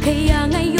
Kaya ngayon